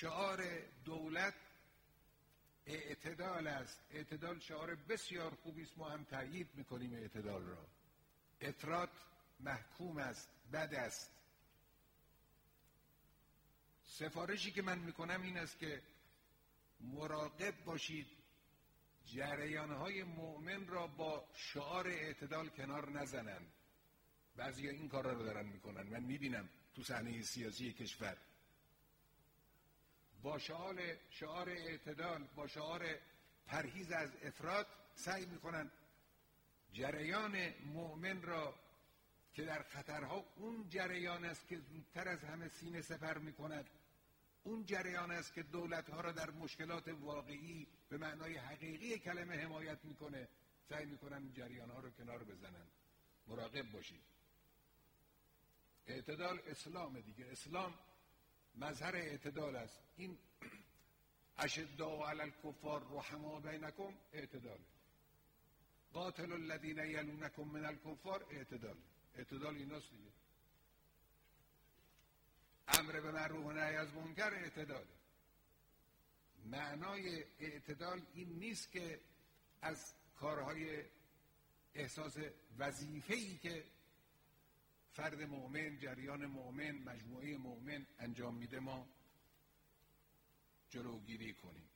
شعار دولت اعتدال است. اعتدال شعار بسیار خوبی است. ما هم تایید می‌کنیم اعتدال را. افراد محکوم است بد است. سفارشی که من می‌کنم این است که مراقب باشید. جریان های مؤمن را با شعار اعتدال کنار نزنند بعضی این کار رو دارن می‌کنن. من می‌بینم تو صحنه سیاسی کشور. با شعار شعار اعتدال با شعار پرهیز از افراد سعی می‌کنن جریان مؤمن را که در خطرها اون جریان است که زودتر از همه سینه سپر می‌کند اون جریان است که دولت ها را در مشکلات واقعی به معنای حقیقی کلمه حمایت می‌کنه. سعی می‌کنن جریان ها رو کنار بزنن مراقب باشید. اعتدال اسلام دیگه. اسلام مظهر اعتدال است. این اشداء علی الکفار رحما بینکم اعتدال. قاتل الذین یلونکم من الکفار اعتدال. اعتدال ایناست دیگه. امر به معروف و نهی از منکر اعتداله معنای اعتدال این نیست که از کارهای احساس وظیفه ای که فرد مؤمن جریان مؤمن مجموعه مؤمن انجام میده ما جلوگیری کنیم.